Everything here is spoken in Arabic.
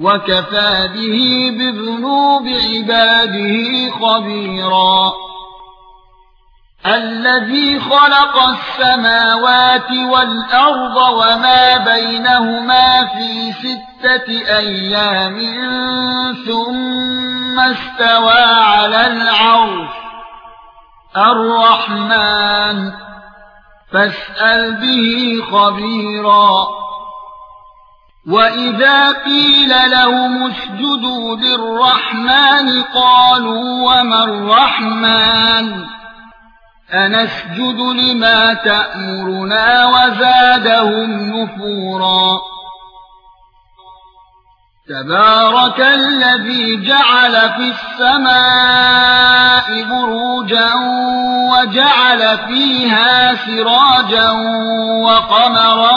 وكفى به بذنوب عباده خبيرا. الذي خلق السماوات والأرض وما بينهما في ستة أيام ثم استوى على العرش. الرحمن فاسأل به خبيرا. واذا قيل لهم اسجدوا للرحمن قالوا وما الرحمن انسجد لما تأمرنا وزادهم نفورا تبارك الذي جعل في السماء بروجا وجعل فيها سراجا وقمرا